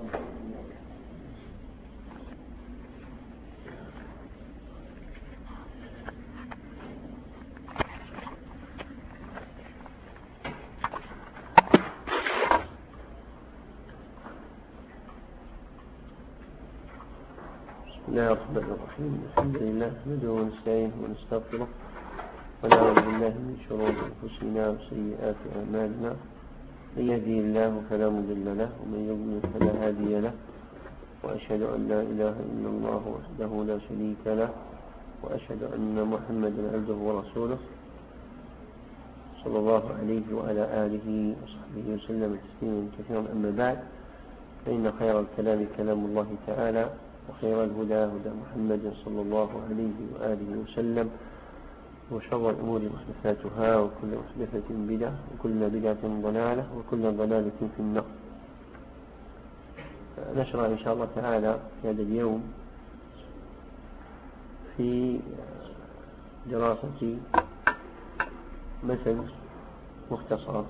الله الرحمن الرحيم. الحمد لله نحمده ونستعينه ونستغفره ونعوذ بالله من شرور أنفسنا وسيئات أعمالنا. من يهدي الله فلا مضل له ومن يضلل فلا هادي له. وأشهد أن لا إله إلا الله وحده لا شريك له وأشهد أن محمدا عبده ورسوله صلى الله عليه وعلى آله وصحبه وسلم تسليما كثيرا. أما بعد فإن خير الكلام كلام الله تعالى وخير الهدى هدى محمد صلى الله عليه وآله وسلم. وشر الأمور محدثاتها وكل محدثة بدعة وكل بدعة ضلالة وكل ضلالة في النار. نشرع إن شاء الله تعالى في هذا اليوم في دراسة مثل مختصر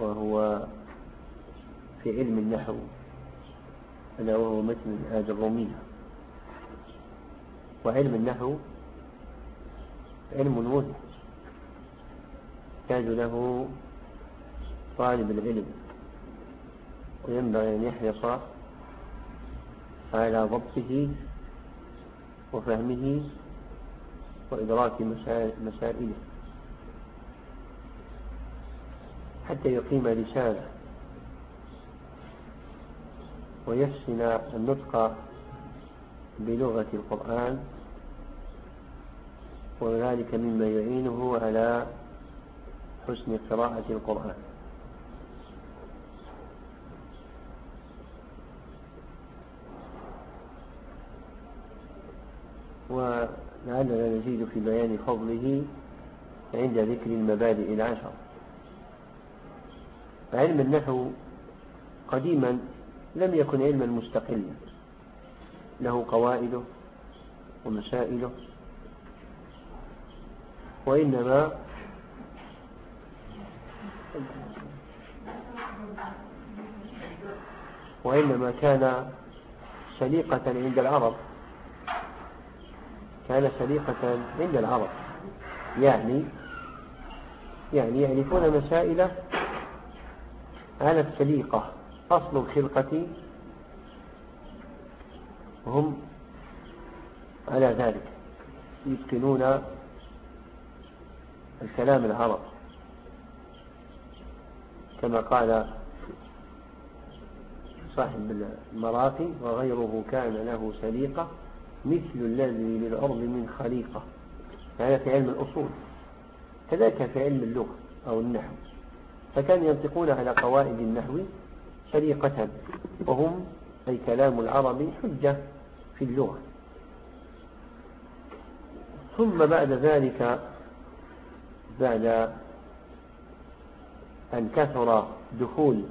وهو في علم النحو ألا وهو متن الآية الرومية وعلم النحو علم مهم يحتاج له طالب العلم. وينبغي أن يحرص على ضبطه وفهمه وإدراك مسائله. حتى يقيم رسالة. ويحسن النطق بلغة القرآن. وذلك مما يعينه على حسن قراءة القرآن. ولعلنا نزيد في بيان فضله عند ذكر المبادئ العشر. علم النحو قديما لم يكن علما مستقلا. له قواعده ومسائله وإنما وإنما كان سليقة عند العرب. كان سليقة عند العرب. يعني يعني يعرفون مسائل على السليقة أصل الخلقة هم على ذلك. يتقنون الكلام العرب كما قال صاحب المراقي وغيره كان له سليقة مثل الذي للأرض من خليقة. هذا في علم الأصول. كذلك في علم اللغة أو النحو. فكانوا ينطقون على قواعد النحو طريقة وهم أي كلام العرب حجة في اللغة. ثم بعد ذلك بعد أن كثر دخول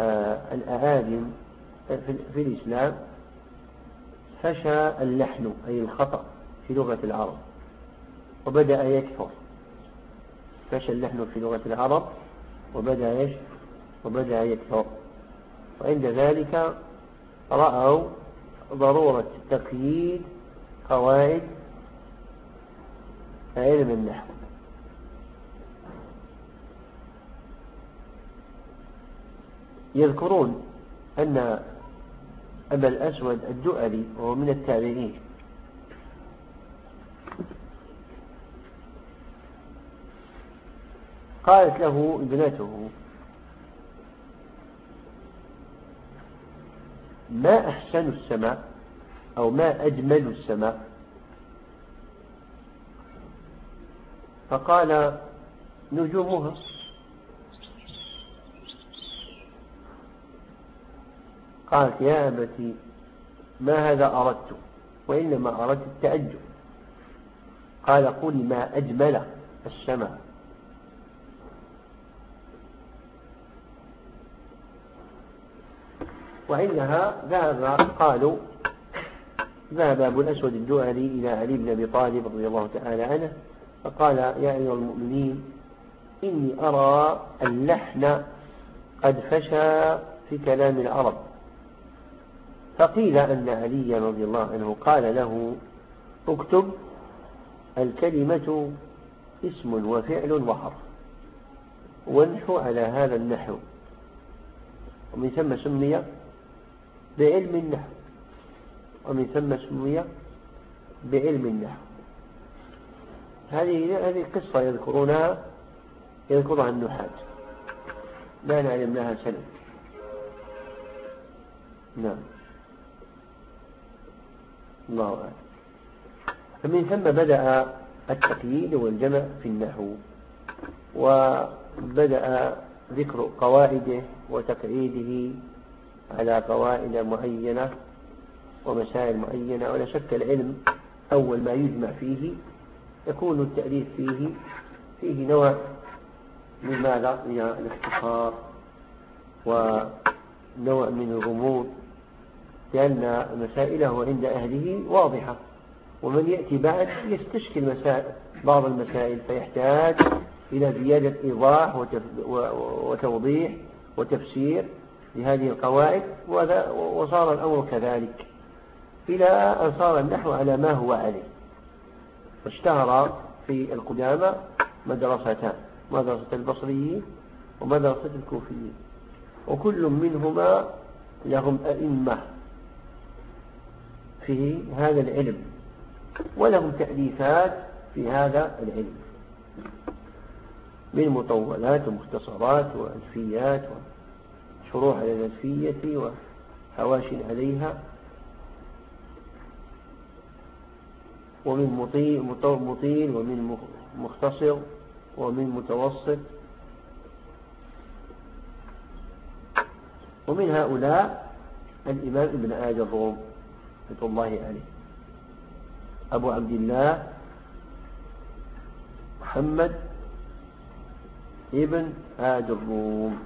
آه، الأعاجم في الإسلام فشى اللحن أي الخطأ في لغة العرب وبدأ يكثر. فشى اللحن في لغة العرب وبدأ يكثر وبدأ يكثر. وعند ذلك رأوا ضرورة تقييد قواعد علم النحو يذكرون أن أبا الأسود الدؤلي وهو من التابعين. قالت له ابنته ما أحسن السماء أو ما أجمل السماء؟ فقال نجومها. قالت يا أبتي ما هذا أردت؟ وإنما أردت التأجب قال قولي ما أجمل السماء وعندها ذهب قالوا ذهب أبو الأسود الدؤلي إلى علي بن أبي طالب رضي الله تعالى عنه فقال يا أيها المؤمنين إني أرى اللحن قد فشى في كلام العرب. فقيل أن علي رضي الله عنه قال له اكتب الكلمة اسم وفعل وحرف وانحو على هذا النحو. ومن ثم سمي بعلم النحو. ومن ثم سمي بعلم النحو. هذه هذه قصة يذكرونها يذكرها النحاة. لا نعلم لها سند. نعم. الله أعلم. فمن ثم بدأ التقييد والجمع في النحو وبدأ ذكر قواعده وتقعيده على قواعد معينة ومسائل معينة. ولا شك العلم أول ما يجمع فيه يكون التأليف فيه فيه نوع من ماذا؟ من الاختصار ونوع من الغموض لأن مسائله عند أهله واضحة. ومن يأتي بعد يستشكل مسائل بعض المسائل فيحتاج إلى زيادة إيضاح وتوضيح وتفسير لهذه القواعد وصار الأمر كذلك. إلى أن صار النحو على ما هو عليه. فاشتهر في القدامى مدرستان مدرسة البصريين ومدرسة الكوفيين وكل منهما لهم أئمة في هذا العلم ولهم تأليفات في هذا العلم من مطولات ومختصرات وألفيات وشروح على الألفية وحواشي عليها. ومن مطيل, ومن مختصر ومن متوسط. ومن هؤلاء الإمام ابن آج الروم رحمة الله عليه. أبو عبد الله محمد ابن آج الروم.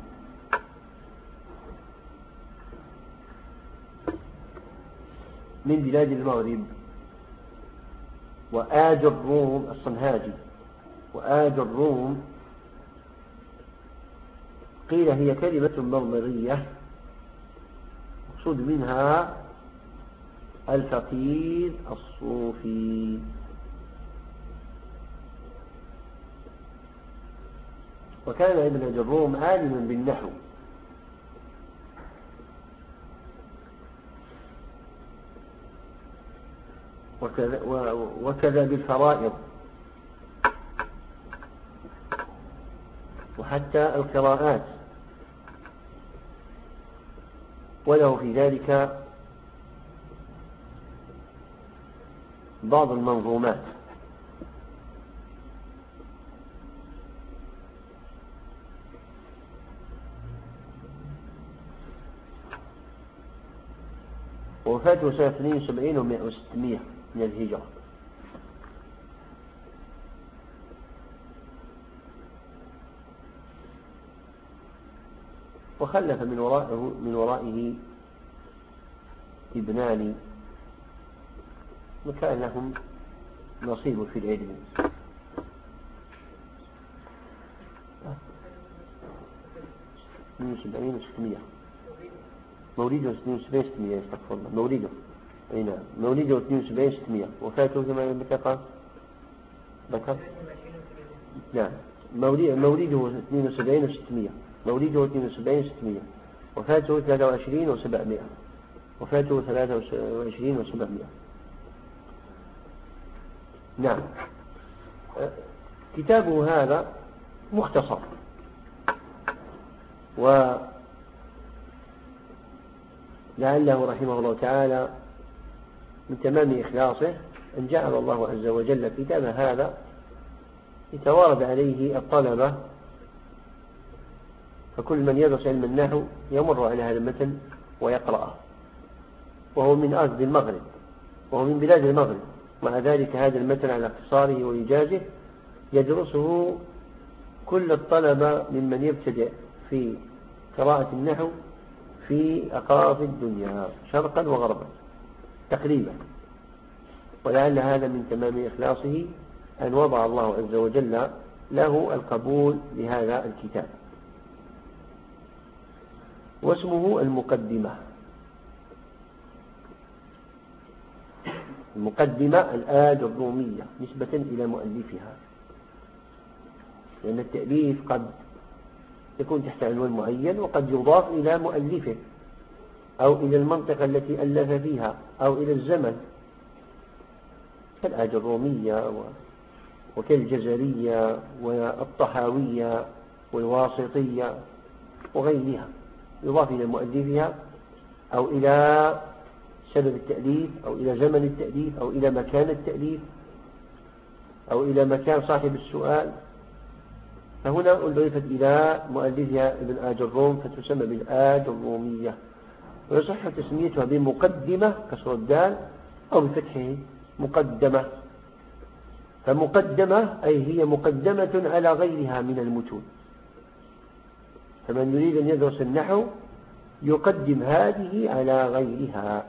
من بلاد المغرب. وآج الروم الصنهاجي وآج الروم قيل هي كلمة مرمرية مقصود منها الفقير الصوفي. وكان ابن جروم عالما بالنحو. وكذا, وكذا بالفرائض. وحتى القراءات. وله في ذلك بعض المنظومات. وفاته سنة 72 و 600 من الهجرة وخلف من ورائه من ورائه ابنان وكان لهم نصيب في العلم. من سبعين وستمية. اثنين وسبعين ستمية استغفر الله. مولده. أي نعم. اثنين وسبعين ستمية. وفاته كما ذكر ذكر نعم. مولده اثنين وسبعين وستمية. مولده اثنين وسبعين وستمية. وفاته ثلاثة وعشرين وسبعمائة. وفاته ثلاثة وعشرين وسبعمائة. نعم. كتابه هذا مختصر. ولعله رحمه الله تعالى من تمام إخلاصه أن جعل الله عز وجل كتاب هذا يتوارد عليه الطلبة فكل من يدرس علم النحو يمر على هذا المتن ويقرأه. وهو من أرض المغرب وهو من بلاد المغرب. مع ذلك هذا المتن على اختصاره وإيجازه يدرسه كل الطلبة ممن يبتدئ في قراءة النحو في أقاصي الدنيا شرقا وغربا. تقريبا. ولعل هذا من تمام إخلاصه أن وضع الله عز وجل له القبول لهذا الكتاب. واسمه المقدمة. المقدمة الآد الرومية نسبة إلى مؤلفها. لأن التأليف قد يكون تحت عنوان معين وقد يضاف إلى مؤلفه أو إلى المنطقة التي ألف فيها. أو إلى الزمن كالآج الرومية وكالجزرية والطحاوية والواسطية وغيرها. يضاف إلى مؤلفها أو إلى سبب التأليف أو إلى زمن التأليف أو إلى مكان التأليف أو إلى مكان صاحب السؤال. فهنا أضيفت إلى مؤلفها ابن آج الروم فتسمى بالآج الرومية. ويصح تسميتها بمقدمة كسر الدال أو بفتحه مقدمة. فمقدمة أي هي مقدمة على غيرها من المتون. فمن يريد أن يدرس النحو يقدم هذه على غيرها.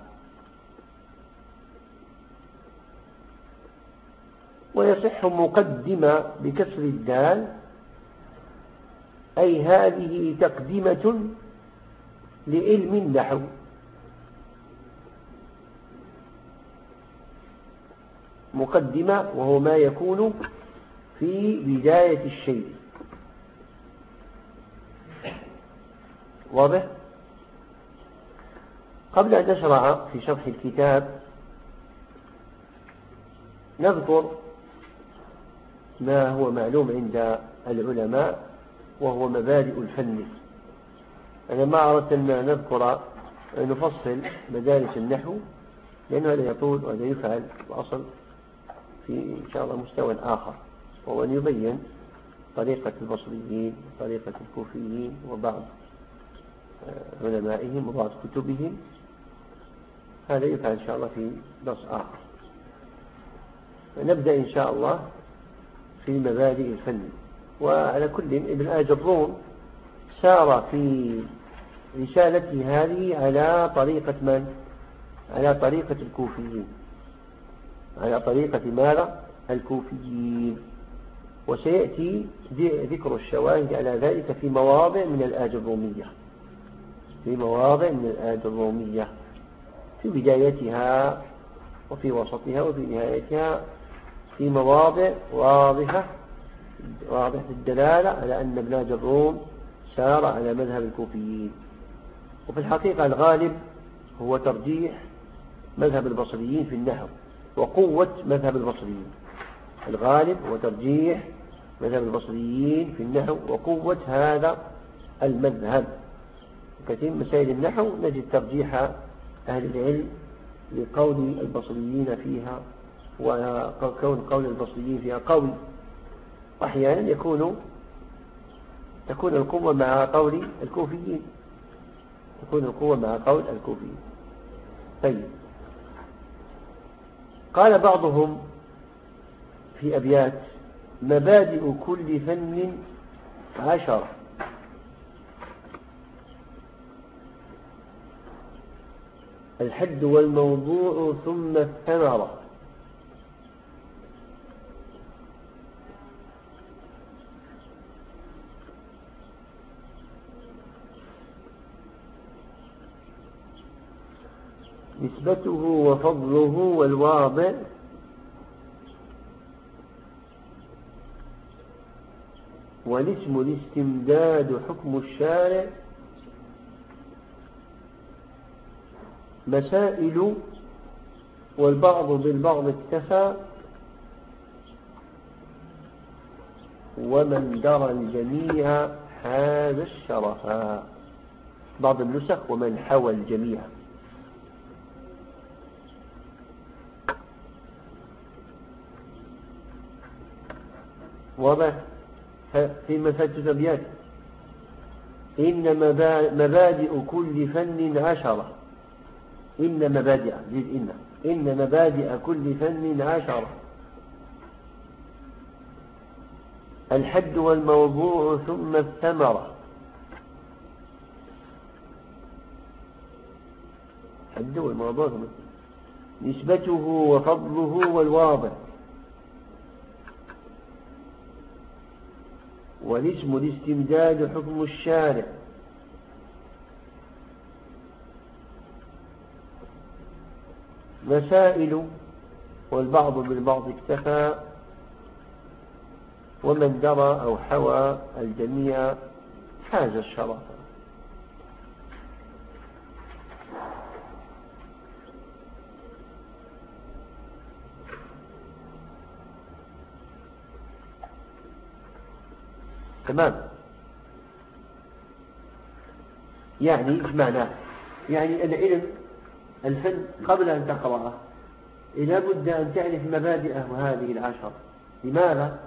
ويصح مقدمة بكسر الدال أي هذه تقدمة لعلم النحو مقدمة وهو ما يكون في بداية الشيء. واضح؟ قبل أن نشرع في شرح الكتاب نذكر ما هو معلوم عند العلماء وهو مبادئ الفن. أنا ما أردت أن نذكر نفصل مدارس النحو لأنه هذا يطول وهذا يفعل الأصل في إن شاء الله مستوى آخر وهو أن يبين طريقة البصريين وطريقة الكوفيين وبعض آه، علمائهم وبعض كتبهم. هذا يفعل إن شاء الله في نص آخر. نبدأ إن شاء الله في مبادئ الفن. وعلى كل إبن آج الروم سار في رسالته هذه على طريقة من؟ على طريقة الكوفيين على طريقة ماذا؟ الكوفيين وسيأتي ذكر الشواهد على ذلك في مواضع من الآج الرومية في مواضع من الآج الرومية في بدايتها وفي وسطها وفي نهايتها في مواضع واضحة واضحة الدلالة على أن ابن الروم سار على مذهب الكوفيين. وفي الحقيقة الغالب هو ترجيح مذهب البصريين في النحو وقوة مذهب البصريين. الغالب هو ترجيح مذهب البصريين في النحو وقوة هذا المذهب. كثير من مسائل النحو نجد ترجيح أهل العلم لقول البصريين فيها وكون قول البصريين فيها قوي. أحيانا يكون تكون القوة مع قول الكوفيين. تكون القوة مع قول الكوفيين. طيب. قال بعضهم في أبيات مبادئ كل فن عشرة. الحد والموضوع ثم الثمرة. نسبته وفضله والواضع. والاسم الاستمداد حكم الشارع. مسائل والبعض بالبعض اكتفى. ومن درى الجميع هذا الشرفا بعض النسخ ومن حوى الجميع. واضح؟ في مساجد أبيات إن مبادئ كل فن عشرة. إن مبادئ زيد إن. إن مبادئ كل فن عشرة. الحد والموضوع ثم الثمرة. الحد والموضوع ثم نسبته وفضله والواضح. والاسم الاستمداد حكم الشارع. مسائل والبعض بالبعض اكتفى ومن درى أو حوى الجميع حاز الشرف. تمام؟ يعني إيش معناه يعني العلم الفن قبل أن تقرأه لابد أن تعرف مبادئه هذه العشر لماذا؟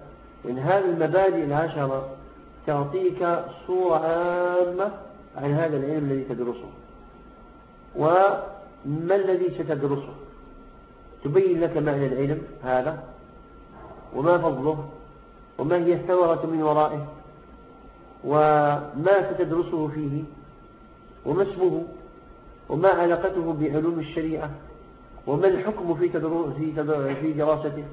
لأن هذه المبادئ العشرة تعطيك صورة عامة عن هذا العلم الذي تدرسه. وما الذي ستدرسه؟ تبين لك معنى العلم هذا وما فضله وما هي الثورة من ورائه. وما ستدرسه فيه وما اسمه وما علاقته بعلوم الشريعة وما الحكم في في دراسته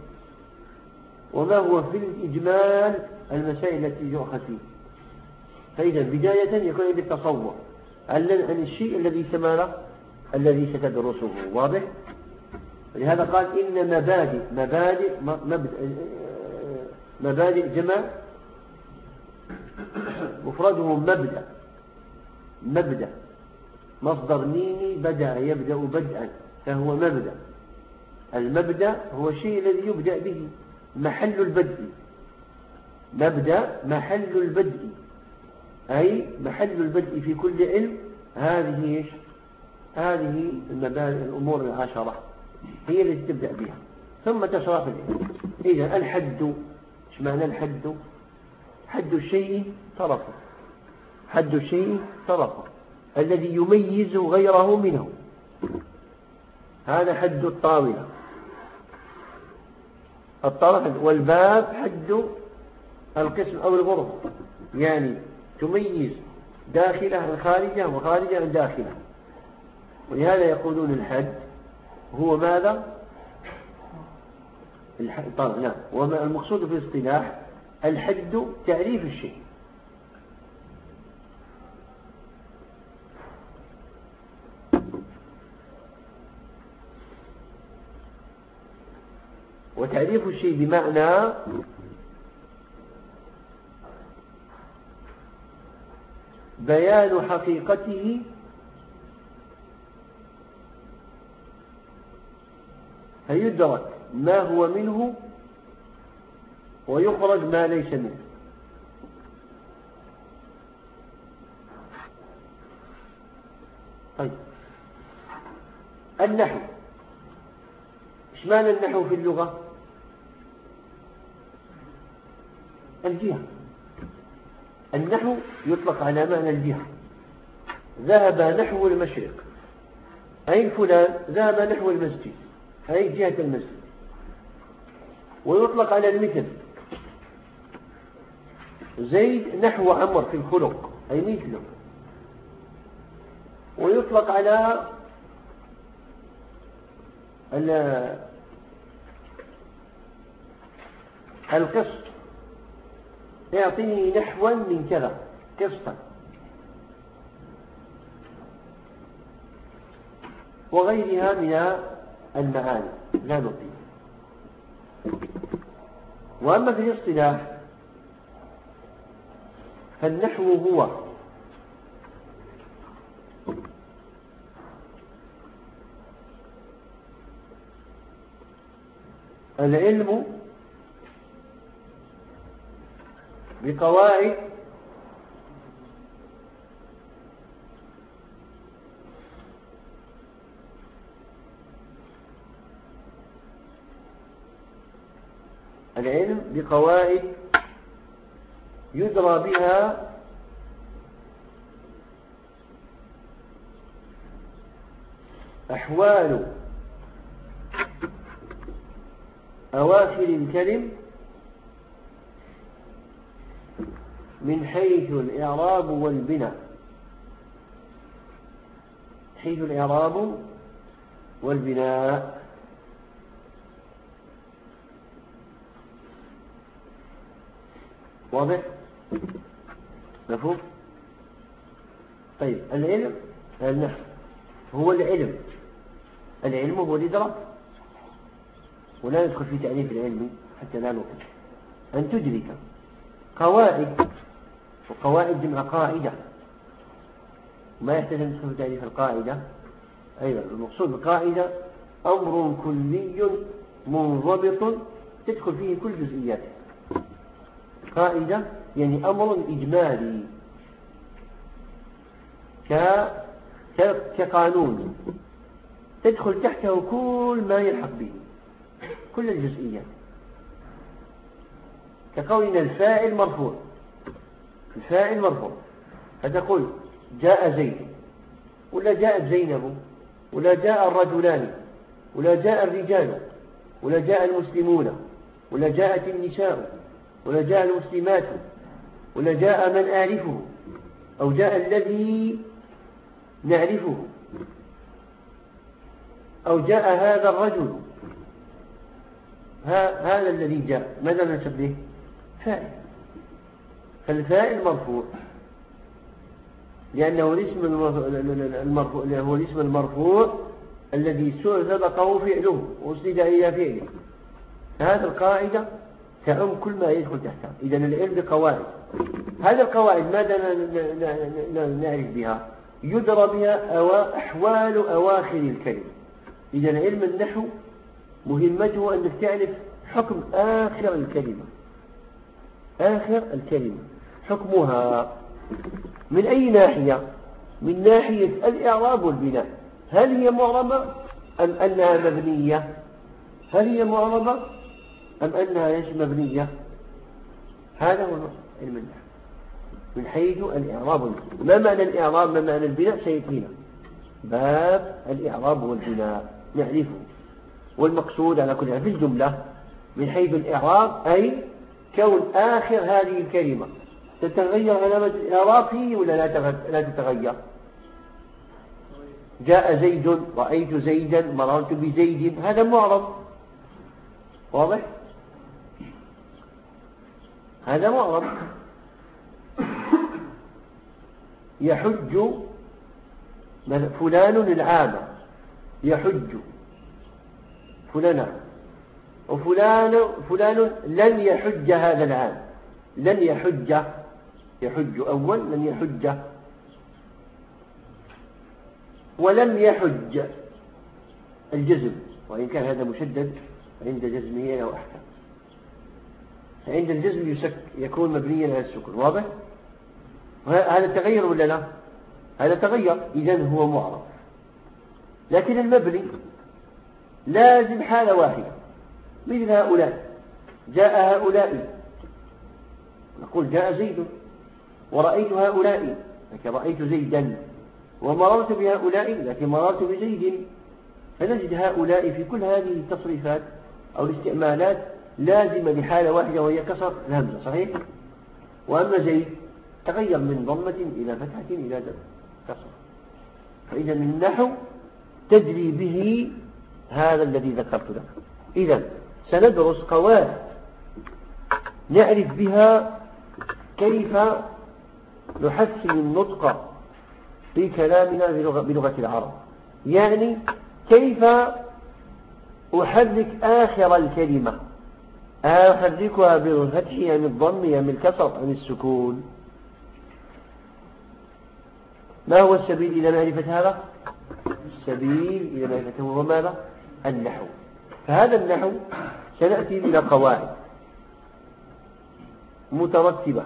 وما هو في الإجمال المسائل التي يؤخذ فيه. فإذا بداية يكون عندك تصور عن الشيء الذي سمى الذي ستدرسه. واضح؟ لهذا قال إن مبادئ مبادئ مبادئ جمع مفرده مبدأ مبدأ. مصدر ميمي بدأ يبدأ بدءا فهو مبدأ. المبدأ هو الشيء الذي يبدأ به محل البدء. مبدأ محل البدء أي محل البدء في كل علم. هذه إيش؟ هذه المبادئ الأمور العشرة. هي التي تبدأ بها. ثم تشرح إذا الحد إيش معنى الحد؟ حد الشيء طرفه حد الشيء طرفه الذي يميز غيره منه. هذا حد الطاولة. الطرف والباب حد القسم أو الغرف يعني تميز داخلة عن خارجة وخارجة عن ولهذا يقولون الحد هو ماذا؟ طبعا نعم. وما المقصود في الاصطلاح؟ الحد تعريف الشيء. وتعريف الشيء بمعنى بيان حقيقته فيدرك ما هو منه ويخرج ما ليس منه. طيب. النحو. إيش معنى النحو في اللغة؟ الجهة. النحو يطلق على معنى الجهة. ذهب نحو المشرق. أي فلان ذهب نحو المسجد. أي جهة المسجد. ويطلق على المثل. زيد نحو عمر في الخلق أي مثله. ويطلق على القسط. اعطني نحوا من كذا قسطا. وغيرها من المعاني لا نطيق وأما في الاصطلاح فالنحو هو. العلم بقواعد العلم بقواعد يدرى بها أحوال أواخر الكلم من حيث الإعراب والبناء. حيث الإعراب والبناء. واضح؟ مفهوم؟ طيب العلم النحو هو العلم. العلم هو الإدراك. ولا ندخل في تعريف العلم حتى لا نوقف أن تدرك قواعد وقواعد جمع قاعدة. ما يحتاج أن ندخل في تعريف القاعدة؟ أيضا المقصود بالقاعدة أمر كلي منضبط تدخل فيه كل جزئياته. قاعدة يعني أمر إجمالي كقانون تدخل تحته كل ما يلحق به كل الجزئيات كقولنا الفاعل مرفوع الفاعل مرفوع. فتقول جاء زيد ولا جاءت زينب ولا جاء الرجلان ولا جاء الرجال ولا جاء المسلمون ولا جاءت النساء ولا جاء المسلمات. ولا جاء من أعرفه أو جاء الذي نعرفه أو جاء هذا الرجل. هذا الذي جاء. ماذا نسبه فاعل. فالفاعل مرفوع. لأنه الاسم المرفوع هو الاسم المرفوع الذي سبقه فعله وأسند إلى فعله. هذه القاعدة تعم كل ما يدخل تحتها. إذا العلم بقواعد. هذه القواعد ماذا نعرف بها؟ يدرى بها أو أحوال أواخر الكلمة. إذا علم النحو مهمته أنك تعرف حكم آخر الكلمة. آخر الكلمة. حكمها من أي ناحية؟ من ناحية الإعراب والبناء. هل هي معربة أم أنها مبنية؟ هل هي معربة أم أنها ليش مبنية؟ هذا هو النحو من حيث الإعراب ما معنى الإعراب؟ ما معنى البناء؟ سيأتينا. باب الإعراب والبناء. نعرفه. والمقصود على كل في الجملة من حيث الإعراب أي كون آخر هذه الكلمة. تتغير علامة الإعراب فيه ولا لا تتغير؟ جاء زيد رأيت زيدا مررت بزيد. هذا معرض واضح؟ هذا معرض يحج فلان العام. يحج. فلان. وفلان فلان لن يحج هذا العام. لن يحج. يحج أول لن يحج. ولم يحج. الجزم. وإن كان هذا مشدد عند جزمه أو أحكام عند الجزم يسك يكون مبنيا على السكون واضح؟ هذا تغير ولا لا؟ هذا تغير إذا هو معرف لكن المبني لازم حالة واحدة. مثل هؤلاء. جاء هؤلاء. نقول جاء زيد. ورأيت هؤلاء. لكن رأيت زيدا. ومررت بهؤلاء لكن مررت بزيد. فنجد هؤلاء في كل هذه التصريفات أو الاستعمالات لازمة لحالة واحدة وهي كسر الهمزة صحيح؟ وأما زيد تغير من ضمة إلى فتحة إلى كسر. فإذا النحو تجري به هذا الذي ذكرت لك. إذا سندرس قواعد نعرف بها كيف نحسن النطق في كلامنا بلغة العرب. يعني كيف أحرك آخر الكلمة. أحركها بالفتح أم الضم أم الكسر أم السكون. ما هو السبيل إلى معرفة هذا؟ السبيل إلى معرفته هو ماذا؟ النحو. فهذا النحو سنأتي إلى قواعد مترتبة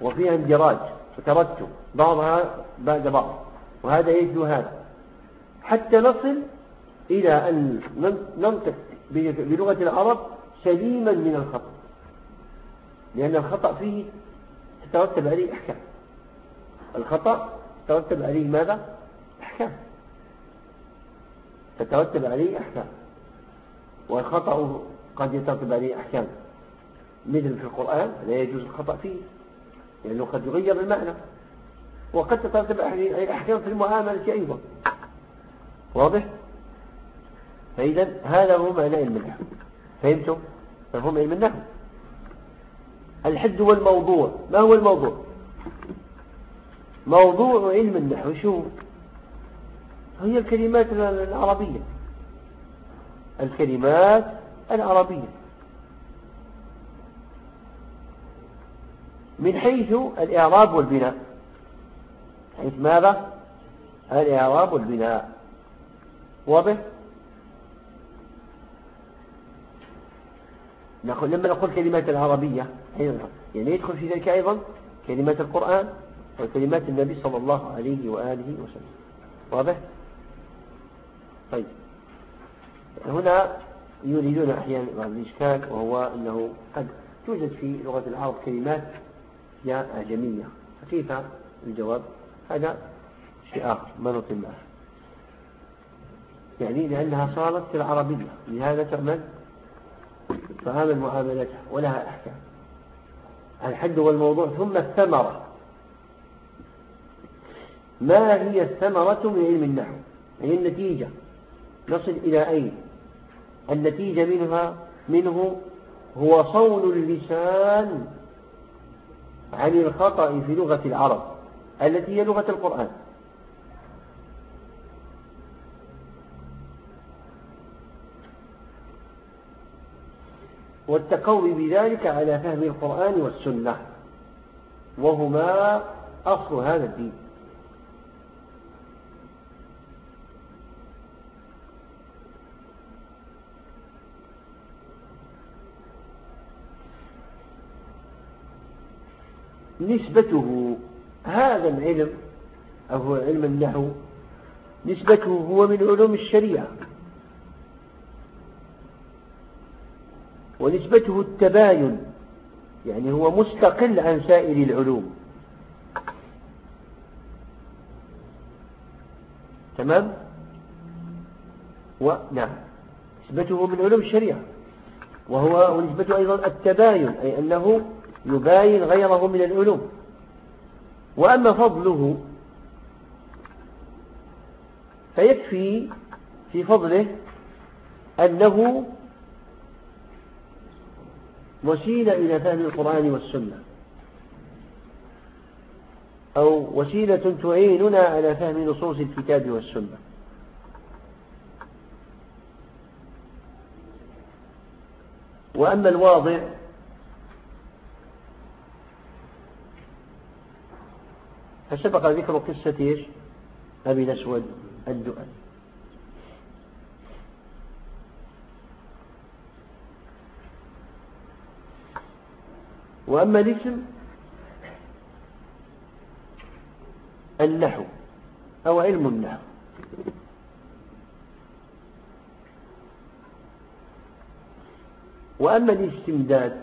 وفيها اندراج وترتب بعضها بعد بعض وهذا يجد هذا. حتى نصل إلى أن ننطق بلغة العرب سليما من الخطأ. لأن الخطأ فيه تترتب عليه أحكام. الخطأ تترتب عليه ماذا؟ أحكام. تترتب عليه أحكام. والخطأ قد يترتب عليه أحكام. مثل في القرآن لا يجوز الخطأ فيه لأنه قد يغير المعنى. وقد تترتب عليه أحكام في المعاملة أيضا. واضح؟ فإذا هذا هو معنى النحو فهمتم؟ مفهوم علم النحو. الحد هو الموضوع. ما هو الموضوع؟ موضوع علم النحو شو؟ هي الكلمات العربية. الكلمات العربية. من حيث الإعراب والبناء. حيث ماذا؟ الإعراب والبناء. واضح؟ نقول لما نقول كلمات العربية يعني يدخل في ذلك أيضا؟ كلمات القرآن وكلمات النبي صلى الله عليه وآله وسلم. واضح؟ طيب. هنا يريدون أحيانا بعض الإشكال وهو أنه قد توجد في لغة العرب كلمات يا أعجمية. فكيف؟ الجواب هذا شيء آخر ما نطل معه يعني لأنها صارت في العربية. لهذا تعمل فعامل معاملتها ولها أحكام. الحد والموضوع ثم الثمرة. ما هي الثمرة من علم النحو؟ هي النتيجة. نصل إلى أين؟ النتيجة منها منه هو صون اللسان عن الخطأ في لغة العرب التي هي لغة القرآن. والتقوي بذلك على فهم القرآن والسنة. وهما أصل هذا الدين. نسبته هذا العلم أو علم النحو نسبته هو من علوم الشريعة. ونسبته التباين يعني هو مستقل عن سائر العلوم. تمام؟ ونعم نسبته من علوم الشريعة. وهو ونسبته أيضا التباين أي أنه يباين غيره من العلوم. وأما فضله فيكفي في فضله أنه وسيلة إلى فهم القرآن والسنة. أو وسيلة تعيننا على فهم نصوص الكتاب والسنة. وأما الواضع فسبق ذكر قصة أبي الأسود الدؤل وأما الاسم النحو أو علم النحو. وأما الاستمداد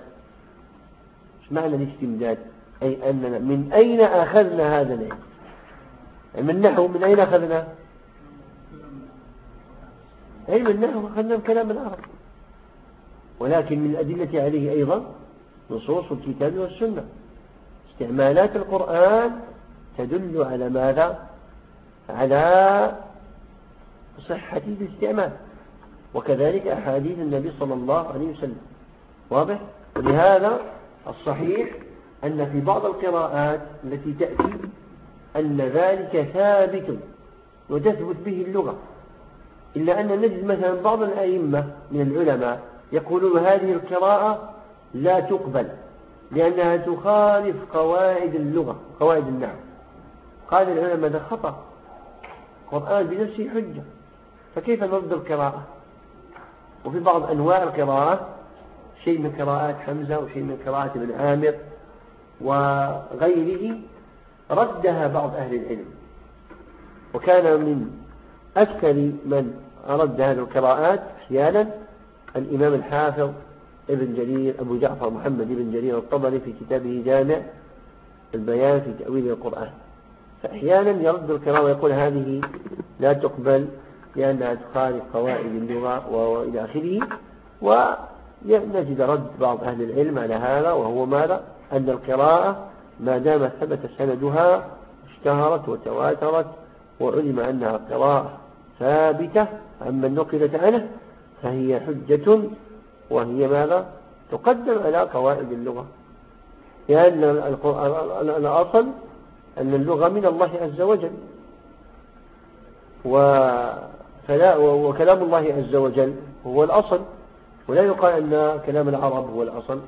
معنى الاستمداد؟ أي أننا من أين أخذنا هذا العلم؟ علم النحو من أين أخذنا؟ علم النحو أخذنا من كلام العرب. ولكن من الأدلة عليه أيضا نصوص الكتاب والسنة. استعمالات القرآن تدل على ماذا؟ على صحة الاستعمال. وكذلك أحاديث النبي صلى الله عليه وسلم. واضح؟ ولهذا الصحيح أن في بعض القراءات التي تأتي أن ذلك ثابت وتثبت به اللغة. إلا أن نجد مثلا بعض الأئمة من العلماء يقولون هذه القراءة لا تقبل لأنها تخالف قواعد اللغة قواعد النحو. قال العلماء هذا خطأ. القرآن بنفسه حجة. فكيف نرد القراءة؟ وفي بعض أنواع القراءات شيء من قراءات حمزة وشيء من قراءات ابن عامر وغيره ردها بعض أهل العلم. وكان من أكثر من رد هذه القراءات أحيانا الإمام الحافظ ابن جرير أبو جعفر محمد بن جرير الطبري في كتابه جامع البيان في تأويل القرآن. فأحيانا يرد القراءة ويقول هذه لا تقبل لأنها تخالف قواعد اللغة وإلى آخره ونجد رد بعض أهل العلم على هذا وهو ماذا؟ أن القراءة ما دام ثبت سندها اشتهرت وتواترت وعلم أنها قراءة ثابتة عمن نقلت عنه فهي حجة وهي ماذا؟ تقدم على قواعد اللغة. لأن الأصل أن اللغة من الله عز وجل. و فلا وكلام الله عز وجل هو الأصل. ولا يقال أن كلام العرب هو الأصل.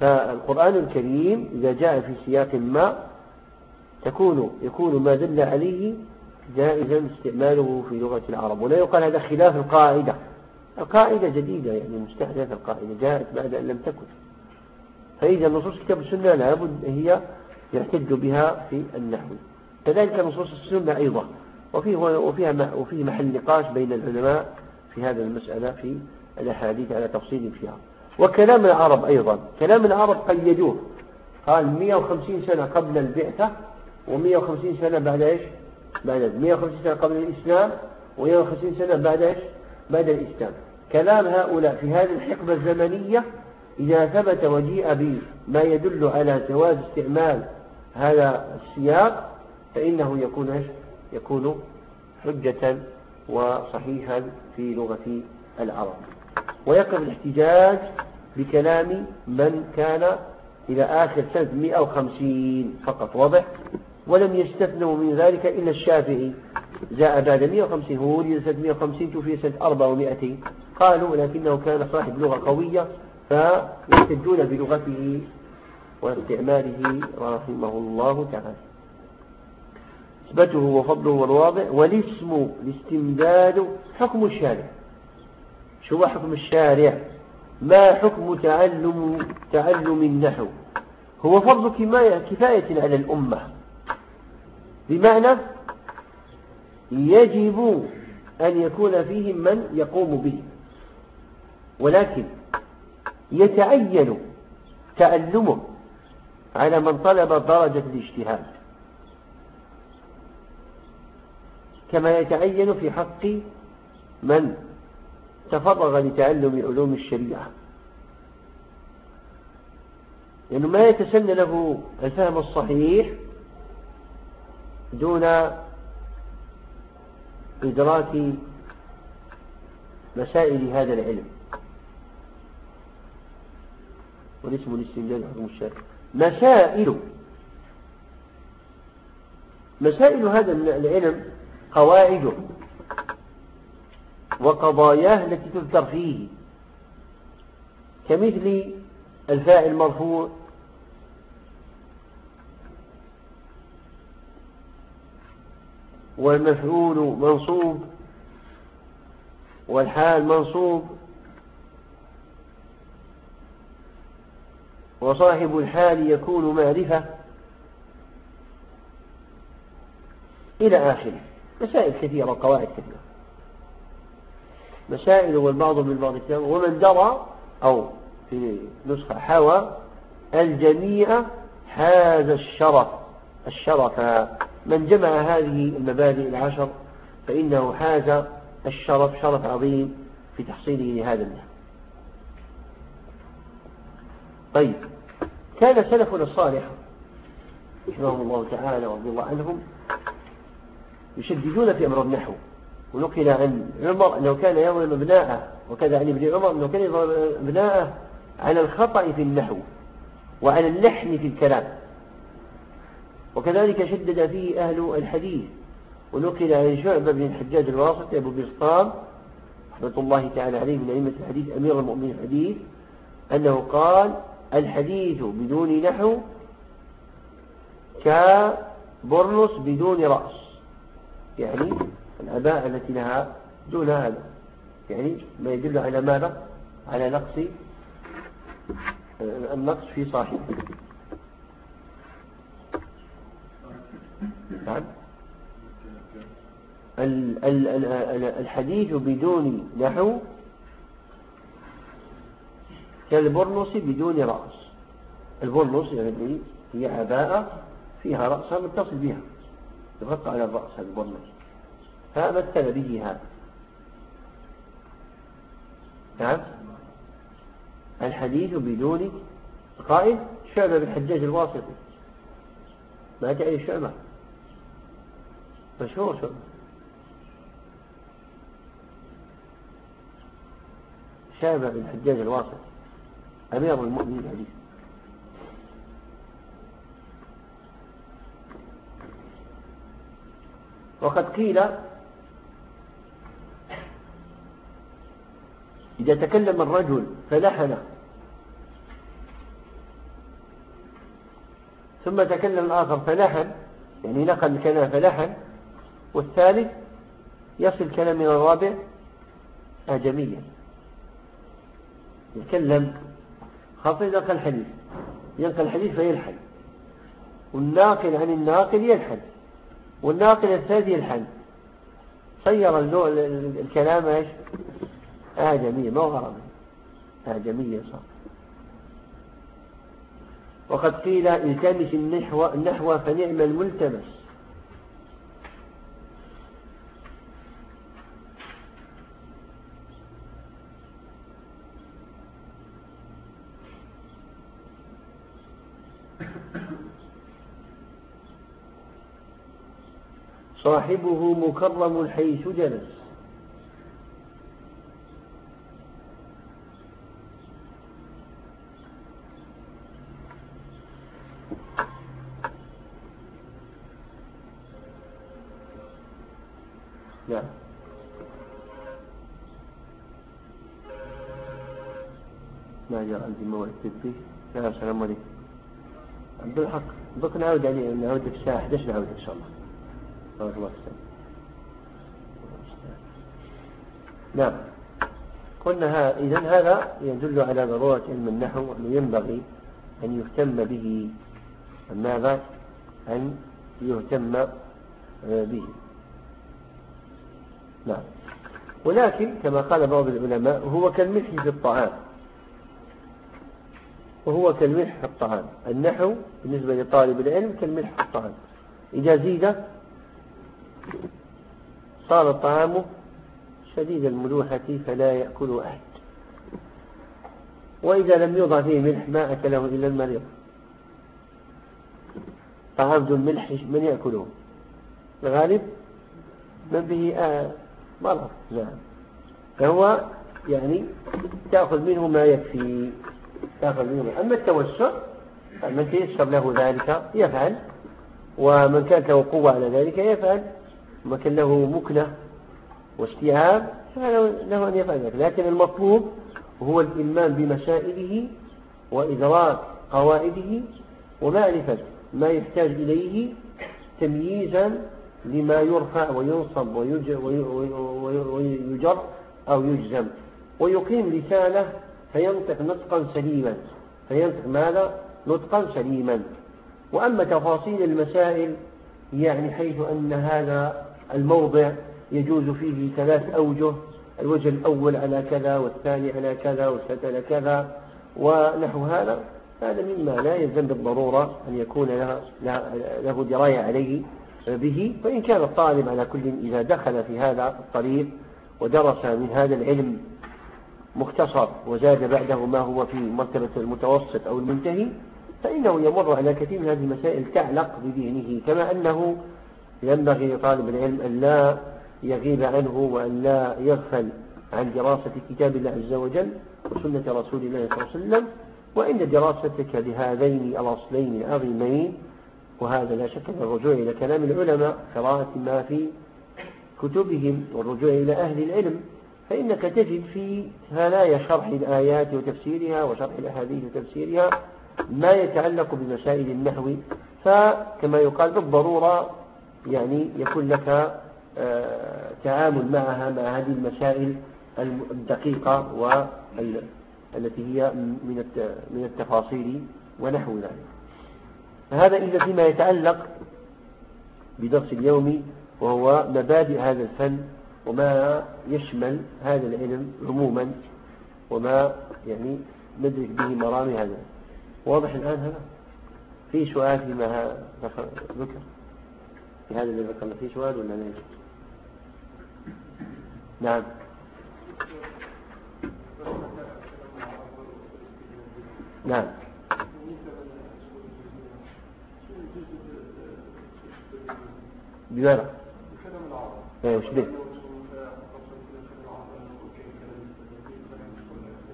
فالقرآن الكريم إذا جاء في سياق ما تكون يكون ما دل عليه جائزا استعماله في لغة العرب. ولا يقال هذا خلاف القاعدة. القاعدة جديدة يعني مستحدثة القاعدة جاءت بعد أن لم تكن. فإذا نصوص كتاب السنة لابد هي يحتج بها في النحو. كذلك نصوص السنة أيضا. وفيه, وفيها وفيه محل نقاش بين العلماء في هذه المسألة في الأحاديث على تفصيل فيها. وكلام العرب أيضا. كلام العرب قيدوه. قال 150 سنة قبل البعثة و150 سنة بعد إيش؟ بعد 150 سنة قبل الإسلام و150 سنة بعد إيش؟ بعد الإسلام. كلام هؤلاء في هذه الحقبة الزمنية إذا ثبت وجيء بما يدل على جواز استعمال هذا السياق فإنه يكون يكون حجة وصحيحا في لغة العرب. ويقف الاحتجاج بكلام من كان إلى آخر سنة 150 فقط واضح؟ ولم يستثنوا من ذلك إلا الشافعي. جاء بعد 150 هو ولد سنة 150 توفي سنة 400 قالوا لكنه كان صاحب لغة قوية فيحتجون بلغته واستعماله رحمه الله تعالى. نسبته وفضله والواضع والاسم الاستمداد حكم الشارع. شو هو حكم الشارع؟ ما حكم تعلم تعلم النحو؟ هو فرض كفاية على الأمة. بمعنى يجب أن يكون فيهم من يقوم به. ولكن يتعين تعلمه على من طلب درجة الاجتهاد. كما يتعين في حق من تفرغ لتعلم علوم الشريعة. لأنه ما يتسنى له الفهم الصحيح دون إدراك مسائل هذا العلم. والاسم الاستنجاد حكم الشرع. مسائل. مسائل هذا العلم قواعده وقضاياه التي تذكر فيه. كمثل الفاعل مرفوع والمفعول منصوب والحال منصوب وصاحب الحال يكون معرفة إلى آخره. مسائل كثيرة وقواعد كثيرة. مسائل والبعض من بعض الكلام. ومن درى أو في نسخة حوى الجميع هذا الشرف. الشرف من جمع هذه المبادئ العشر فإنه حاز الشرف شرف عظيم في تحصيله لهذا النحو. طيب كان سلفنا الصالح رحمهم الله تعالى ورضي الله عنهم يشددون في أمر النحو ونقل عن عمر أنه كان يضرب ابناءه وكذا عن ابن عمر أنه كان يضرب ابناءه على الخطأ في النحو وعلى اللحن في الكلام. وكذلك شدد فيه أهل الحديث ونقل عن شعبة بن الحجاج الواسط أبو بسطام رحمة الله تعالى عليه من أئمة الحديث أمير المؤمنين الحديث أنه قال الحديث بدون نحو كبرنس بدون رأس يعني الأباء التي لها دون هذا يعني ما يدل على ماذا على نقص النقص في صاحبه نعم. الحديث بدون نحو كالبرنس بدون رأس. البرنس يعني هي عباءة فيها رأسها متصل بها. يغطى على الرأس البرنس فمثل به هذا. نعم. الحديث بدون قائد شعبة بالحجاج الواسطي. ما تعرف شعبة؟ مشهور شعبة شعبة بالحجاج الواسطي أمير المؤمنين الحديث. وقد قيل إذا تكلم الرجل فلحن ثم تكلم الآخر فلحن يعني نقل الكلام فلحن والثالث يصل كلام من الرابع أعجميا. يتكلم. خاصة إذا قال الحديث. ينقل الحديث فيلحن والناقل عن الناقل يلحن والناقل الثالث يلحن صير الكلام إيش؟ آدمية ما هو عربي آدمية صح وقد قيل التمس النحو, النحو فنعم الملتمس. صاحبه مكرم حيث جلس. نعم. عندي موعد طبي لا السلام عليكم. عبد الحق بك نعود يعني نعود الساعة 11 نعود إن شاء الله. الله نعم. قلنا إذا هذا يدل على ضرورة علم النحو أنه ينبغي أن يهتم به. ماذا؟ أن يهتم به. نعم. ولكن كما قال بعض العلماء هو كالملح في الطعام. وهو كالملح في الطعام. النحو بالنسبة لطالب العلم كالملح في الطعام. إذا زيد صار طعامه شديد الملوحة فلا يأكله أحد. وإذا لم يوضع فيه ملح ما أكله إلا المريض. طعام ذو الملح من يأكله؟ الغالب من به آه مرض. نعم. فهو يعني تأخذ منه ما يكفي. تأخذ منه. أما التوسع من تيسر له ذلك يفعل. ومن كانت له قوة على ذلك يفعل. ومن كان له مكنة واستيعاب فله أن يفعل ذلك. لكن المطلوب هو الإلمام بمسائله وإدراك قواعده ومعرفة ما يحتاج إليه تمييزا لما يرفع وينصب ويجر أو يجزم. ويقيم لسانه فينطق نطقا سليما. فينطق ماذا؟ نطقا سليما. وأما تفاصيل المسائل يعني حيث أن هذا الموضع يجوز فيه ثلاث أوجه الوجه الأول على كذا والثاني على كذا والثالث على كذا ونحو هذا هذا مما لا يلزم بالضرورة أن يكون له, دراية عليه به. وإن كان الطالب على كل إذا دخل في هذا الطريق ودرس من هذا العلم مختصر وزاد بعده ما هو في مرتبة المتوسط أو المنتهي فإنه يمر على كثير من هذه المسائل تعلق بذهنه كما أنه ينبغي لطالب العلم أن لا يغيب عنه وأن لا يغفل عن دراسة كتاب الله عز وجل وسنة رسول الله صلى الله عليه وسلم وإن دراستك لهذين الأصلين العظيمين وهذا لا شك من الرجوع إلى كلام العلماء قراءة ما في كتبهم والرجوع إلى أهل العلم فإنك تجد في ثنايا شرح الآيات وتفسيرها وشرح الأحاديث وتفسيرها ما يتعلق بمسائل النحو فكما يقال بالضرورة يعني يكون لك آه، تعامل معها مع هذه المسائل الدقيقة والتي هي من التفاصيل ونحو ذلك. هذا إذا فيما يتعلق بدرس اليوم وهو مبادئ هذا الفن وما يشمل هذا العلم عموما وما يعني ندرك به مرامي هذا. واضح الآن هذا؟ في سؤال فيما ذكر؟ في هذا اللي ذكرنا في سؤال ولا ليش؟ نعم. نعم. بماذا؟ وش به؟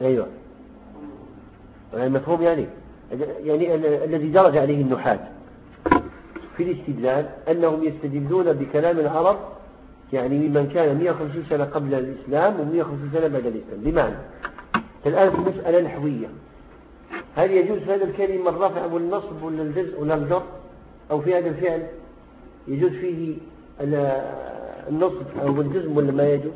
أيوه. المفهوم يعني؟ يعني الذي درج عليه النحاة. في الاستدلال أنهم يستدلون بكلام العرب يعني ممن كان 150 سنة قبل الإسلام و150 سنة بعد الإسلام. بمعنى الآن في مسألة نحوية. هل يجوز هذا الكلمة الرفع والنصب ولا الجزء ولا الجر؟ أو في هذا الفعل يجوز فيه النصب أو الجزم ولا ما يجوز؟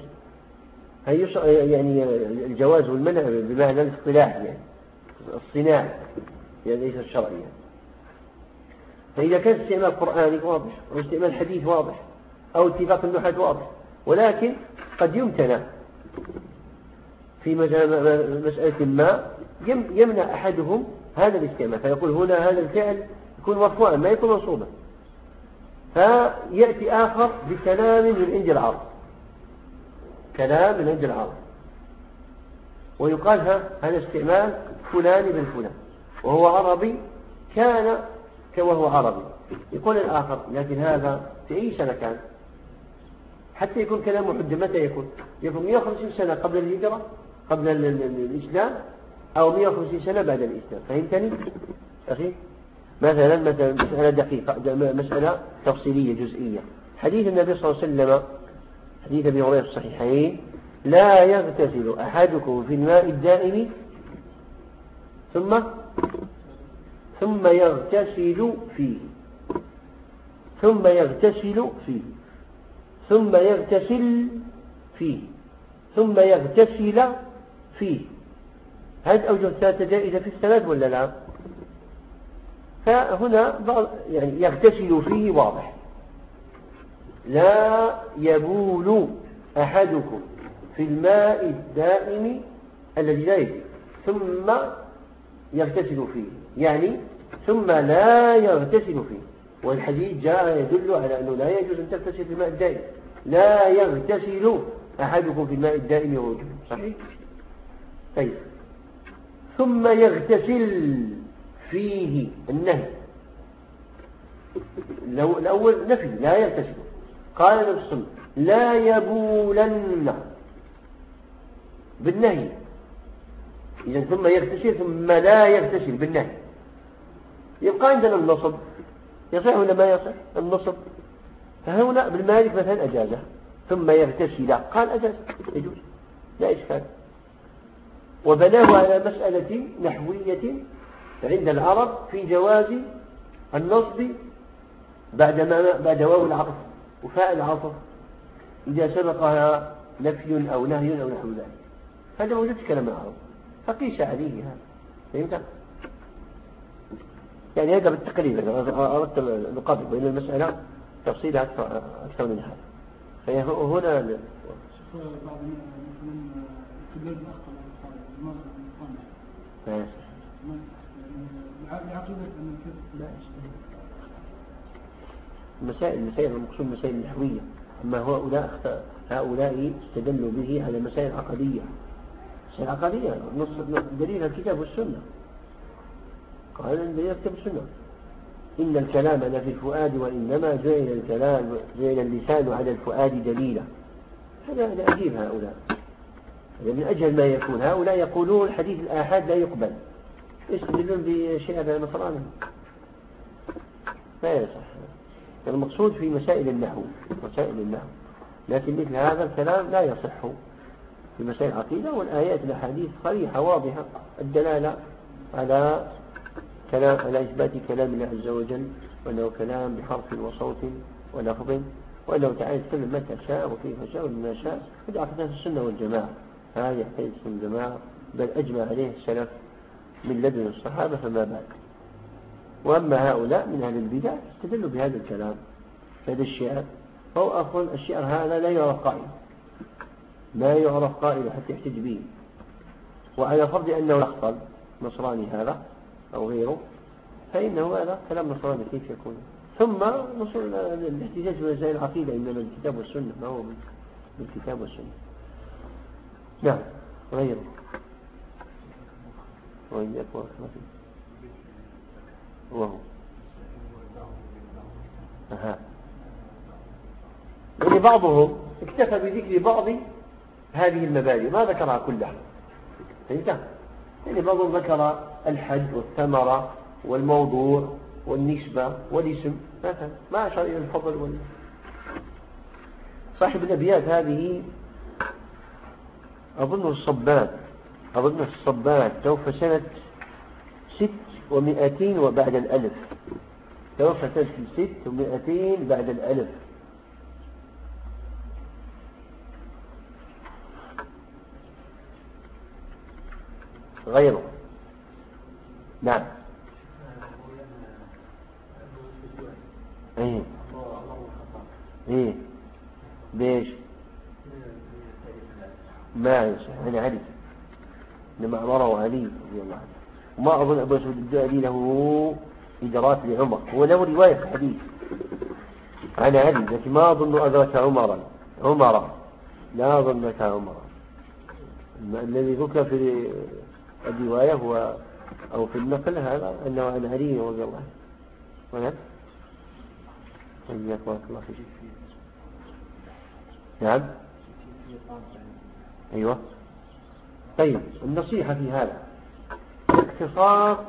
هي يعني الجواز والمنع بمعنى الاصطلاح يعني الصناعة يعني ليس الشرعي يعني. فإذا كان استعمال قرآني واضح أو استعمال حديث واضح أو اتفاق النحاة واضح ولكن قد يمتنع في مسألة ما يمنع أحدهم هذا الاستعمال. فيقول هنا هذا الفعل يكون مرفوعا ما يكون منصوبا. فيأتي آخر بكلام من عند العرض كلام من عند العرض ويقال هذا استعمال فلان بن فلان. وهو عربي كان وهو عربي. يقول الآخر لكن هذا في أي سنة كان؟ حتى يكون كلامه حجة متى يكون؟ يكون 150 سنة قبل الهجرة قبل الإسلام أو 150 سنة بعد الإسلام. فهمتني؟ أخي؟ مثلا مثلا مسألة دقيقة مسألة تفصيلية جزئية. حديث النبي صلى الله عليه وسلم حديث أبي هريرة الصحيحين لا يغتسل أحدكم في الماء الدائم ثم ثم يغتسل فيه. ثم يغتسل فيه. ثم يغتسل فيه. ثم يغتسل فيه. هل أوجه الثلاثة جائزة في الثلاث ولا لا؟ فهنا يعني يغتسل فيه واضح. لا يبول أحدكم في الماء الدائم الذي لا يجري ثم يغتسل فيه. يعني ثم لا يغتسل فيه. والحديث جاء يدل على أنه لا يجوز أن تغتسل في الماء الدائم. لا يغتسل أحدكم في الماء الدائم وهو صحيح طيب. ثم يغتسل فيه النهي. الأول نفي لا يغتسل. قال النبي لا يبولن. بالنهي. إذا ثم يغتسل ثم لا يغتسل بالنهي. يبقى عندنا النصب. يصح ولا ما يصح؟ النصب. فهنا ابن مالك مثلا أجازة ثم يغتسل. قال أجاز يجوز. لا إشكال. وبناه على مسألة نحوية عند العرب في جواز النصب بعد ما بعد واو العطف وفاء العطف. إذا سبقها نفي أو نهي أو نحو ذلك. هذا موجود في كلام العرب. فقيس عليه هذا. فهمت؟ يعني هذا بالتقريب أردت نقابل بين المسألة تفصيلها أكثر من هذا. فهي هنا مسائل مسائل المقصود مسائل نحوية. أما هؤلاء هؤلاء استدلوا به على مسائل عقدية مسائل عقدية نص دليل الكتاب والسنة. قال دليل الكتاب والسنة إن الكلام لفي الفؤاد وإنما جعل الكلام جعل اللسان على الفؤاد دليلا. هذا عجيب هؤلاء. من أجل ما يكون. هؤلاء يقولون حديث الآحاد لا يقبل. يستدلون بشيء هذا نصراني لا يصح. المقصود في مسائل النحو مسائل النحو. لكن مثل هذا الكلام لا يصح في مسائل العقيدة والآيات الأحاديث صريحة واضحة. الدلالة على كلام على إثبات كلام الله عز وجل وأنه كلام بحرف وصوت ولفظ وأنه تعالى يتكلم متى شاء وكيف شاء وما شاء. هذا عقيدة السنة والجماعة. هذه عقيدة السنة والجماعة. بل أجمع عليه السلف من لدن الصحابة فما بعد. وأما هؤلاء من أهل البدع استدلوا بهذا الكلام هذا الشعر. فهو أصلا الشعر هذا لا يعرف قائل. لا يعرف قائل حتى يحتج به. وعلى فرض أنه يخطل نصراني هذا. أو غيره فإنه هذا كلام نصراني كيف يكون. ثم نصر الاحتجاج بمسائل العقيدة إنما الكتاب والسنة ما هو بالكتاب والسنة. نعم غيره. وإياك ورحمة وهو. أها. يعني بعضهم اكتفى بذكر بعض هذه المبادئ ما ذكرها كلها. فهمت؟ يعني بعضهم ذكر الحد والثمرة والموضوع والنسبة والاسم. مثلا ما أشار إلى الفضل وال... صاحب الأبيات هذه أظن الصبان أظن الصبان توفى سنة ست ومئتين وبعد الألف. توفى سنة ست ومئتين بعد الألف. غيره. نعم. إيه. إيه. ليش ما أنا علي. إنما عمر وعلي رضي الله عنه. وما أظن أبو مسعود الدؤلي له ادارات لعمر. هو له رواية في الحديث. عن علي لكن ما أظن أدرك عمرا. عمر لا أظن أدرك عمرا. الذي ذكر في الرواية هو أو في النقل هذا أنه عن علي رضي الله عنه. ونعم. بارك الله فيك نعم. أيوة. طيب النصيحة في هذا. اختصار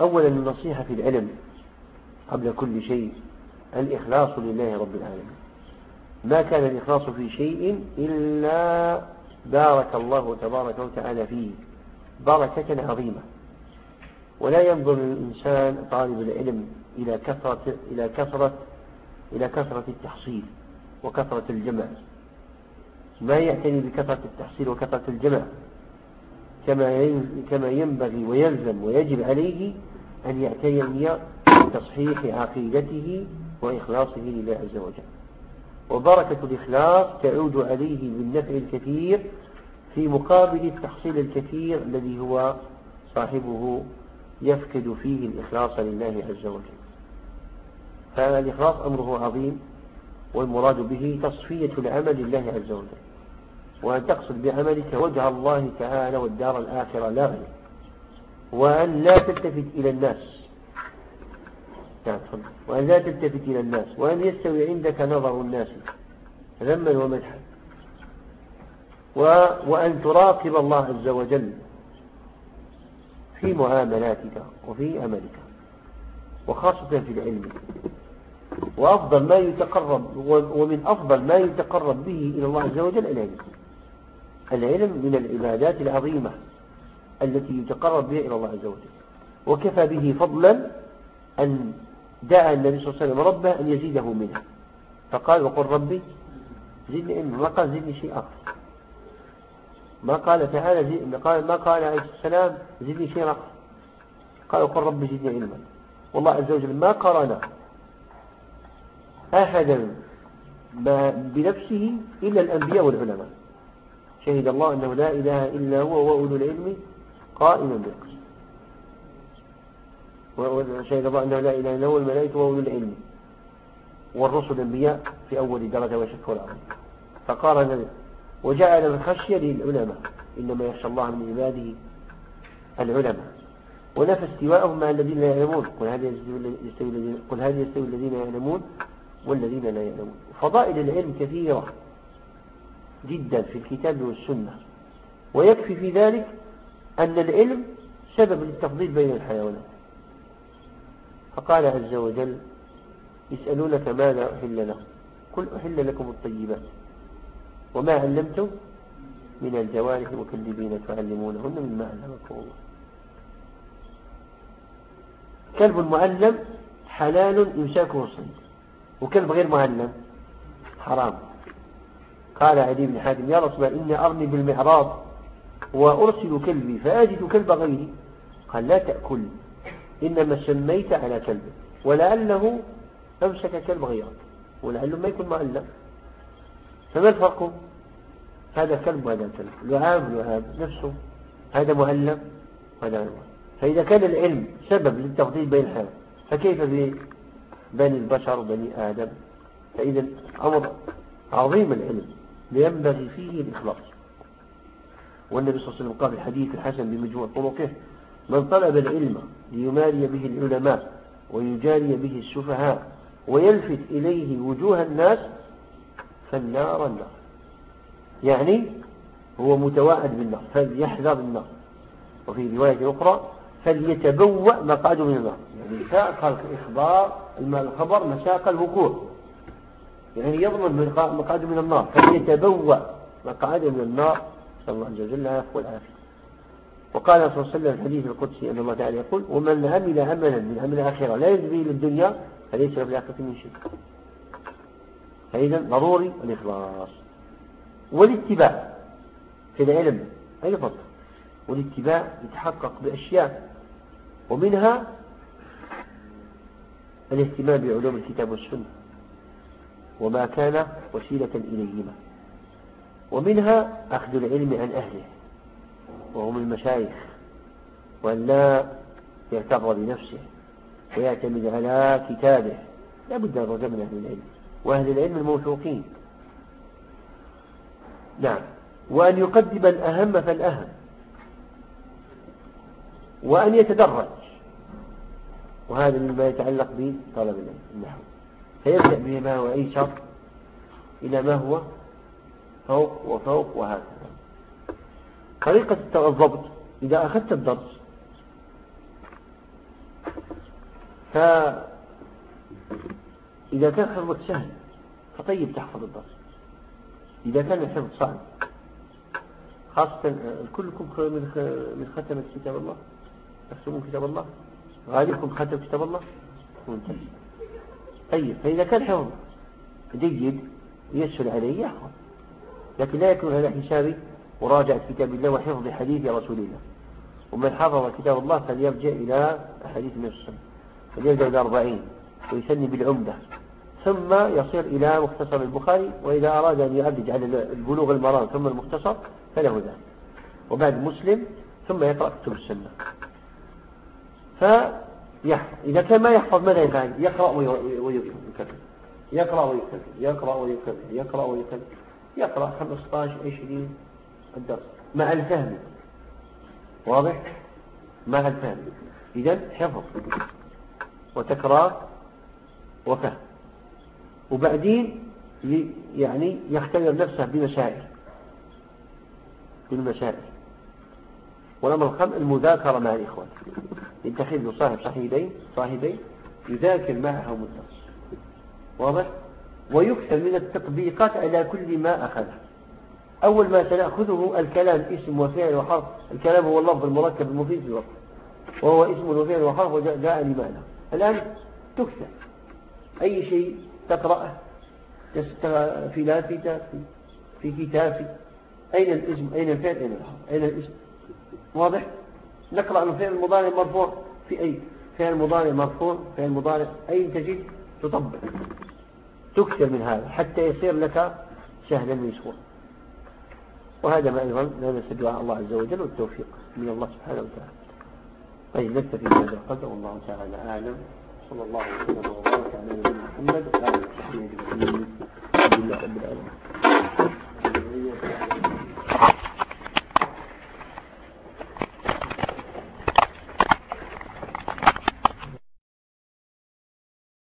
أولا النصيحة في العلم قبل كل شيء الإخلاص لله رب العالمين. ما كان الإخلاص في شيء إلا بارك الله تبارك وتعالى فيه بركة عظيمة. ولا ينظر الإنسان طالب العلم إلى كثرة إلى كثرة إلى كثرة التحصيل وكثرة الجمع. ما يعتني بكثرة التحصيل وكثرة الجمع؟ كما كما ينبغي ويلزم ويجب عليه أن يعتني بتصحيح عقيدته وإخلاصه لله عز وجل. وبركة الإخلاص تعود عليه بالنفع الكثير في مقابل التحصيل الكثير الذي هو صاحبه يفقد فيه الإخلاص لله عز وجل. فالإخلاص أمره عظيم والمراد به تصفية العمل لله عز وجل. وأن تقصد بعملك وجه الله تعالى والدار الآخرة لا غير وأن لا تلتفت إلى الناس. نعم وأن لا تلتفت إلى الناس. وأن يستوي عندك نظر الناس ذما ومدحا. وأن تراقب الله عز وجل. في معاملاتك وفي عملك وخاصة في العلم. وأفضل ما يتقرب ومن أفضل ما يتقرب به إلى الله عز وجل العلم. العلم من العبادات العظيمة التي يتقرب بها إلى الله عز وجل. وكفى به فضلا أن دعا النبي صلى الله عليه وسلم ربه أن يزيده منها فقال وقل ربي زدني علما. ما قال زدني شيء آخر ما قال تعالى زي... ما قال عليه السلام زدني آخر قال وقل ربي زدني علما. والله عز وجل ما قرن أحدا بنفسه إلا الأنبياء والعلماء. شهد الله أنه لا إله إلا هو وأولو العلم قائما بالقسط. وشهد الله أنه لا إله إلا هو الملائكة وأولو العلم. والرسل الأنبياء في أول درجة وشك والعظيم فقارن وجعل الخشية للعلماء إنما يخشى الله من عباده العلماء. ونفى استواءهم مع الذين لا يعلمون. قل هذه يستوي قل هذه يستوي الذين يعلمون والذين لا يعلمون. فضائل العلم كثيرة جدا في الكتاب والسنة. ويكفي في ذلك أن العلم سبب للتفضيل بين الحيوانات. فقال عز وجل يسألونك ماذا أحل لهم؟ قل أحل لكم الطيبات. وما علمتم من الجوارح مكذبين تعلمونهن مما علمكم الله. كلب معلم حلال إمساكه الصيد وكلب غير معلم حرام. قال عدي بن حاتم يا رسول الله إني أرمي بالمعراض وأرسل كلبي فأجد كلب غيري. قال لا تأكل إنما سميت على كلبه ولعله أمسك كلب غيرك ولعله ما يكون معلم فما الفرق؟ هذا كلب وهذا كلب. لعاب لعاب نفسه. هذا معلم وهذا معلم فإذا كان العلم سبب للتفضيل بين الحيوان فكيف بني البشر وبني آدم؟ فإذا أمر عظيم العلم لينبغي فيه الإخلاص. والنبي صلى الله عليه وسلم قال في الحديث الحسن بمجموع طرقه من طلب العلم ليماري به العلماء ويجاري به السفهاء ويلفت إليه وجوه الناس فالنار النار. يعني هو متواعد بالنار فليحذر النار. وفي رواية أخرى فليتبوأ مقعده من النار. يعني ساق الإخبار الخبر مساق الوقوع. يعني يضمن مقعده من النار. فليتبوأ مقعده من النار. صلى الله عز وجل العفو والعافية. وقال صلى الله عليه وسلم في الحديث القدسي أن الله تعالى يقول ومن عمل عملا من عمل الآخرة لا يجري للدنيا فليس له في الآخرة من شيء فإذا ضروري الإخلاص والاتباع في العلم. أيضا والاتباع يتحقق بأشياء ومنها الاهتمام بعلوم الكتاب والسنة وما كان وسيلة إليهما ومنها أخذ العلم عن أهله وهم المشايخ وأن لا يغتر بنفسه ويعتمد على كتابه. لا بد أن من أهل العلم. وأهل العلم الموثوقين. نعم. وأن يقدم الأهم فالأهم. وأن يتدرج. وهذا مما يتعلق بطلب النحو فيبدأ بما هو أيسر إلى ما هو فوق وفوق وهكذا. طريقة الضبط. إذا أخذت الدرس فإذا كان حفظك سهل فطيب تحفظ الدرس. إذا كان الحفظ صعب. خاصة كلكم من ختمة كتاب الله تختمون كتاب الله غالبكم ختم كتاب الله ممتاز. طيب فإذا كان حفظ جيد يسهل عليه يحفظ. لكن لا يكون على حساب مراجعة كتاب الله وحفظ حديث رسول الله. ومن حفظ كتاب الله فليرجع إلى حديث النبي صلى الله عليه وسلم فليرجع إلى أربعين ويثني بالعمدة. ثم يصير إلى مختصر البخاري وإذا أراد أن يعرج على البلوغ المرام ثم المختصر فله ذلك. وبعد مسلم ثم يقرأ كتب السنة. فيحفظ إذا كان ما يحفظ ماذا يفعل؟ يقرأ ويكرر يقرأ ويكرر يقرأ ويكرر يقرأ ويكرر يقرأ 15 20 الدرس. مع الفهم. واضح؟ مع الفهم. إذا حفظ. وتكرار. وفهم. وبعدين يعني يختبر نفسه بمشاعر بالمشاعر والأمر الخامس المذاكرة مع الإخوان. يتخذ صاحب صاحبين صاحبين يذاكر معهم الدرس واضح؟ ويكثر من التطبيقات على كل ما أخذه. أول ما سنأخذه الكلام اسم وفعل وحرف. الكلام هو اللفظ المركب المفيد في الوقت. وهو اسم وفعل وحرف وجاء لمعنى. الآن تكثر. أي شيء تقرأه في لافتة في كتاب أين الاسم؟ أين الفعل؟ أين الحرف؟ أين الاسم؟ واضح؟ نقرأ الفعل المضارع مرفوع في أي فعل مضارع مرفوع فعل مضارع أين تجد؟ تطبق. تكثر من هذا حتى يصير لك سهلا ويسورا وهذا ما أيضا لا نسأل الله عز وجل والتوفيق من الله سبحانه وتعالى. طيب نكتفي بهذا القدر والله تعالى أعلم. وصلى الله وسلم وبارك على نبينا محمد وعلى آله وصحبه أجمعين. الحمد لله رب العالمين.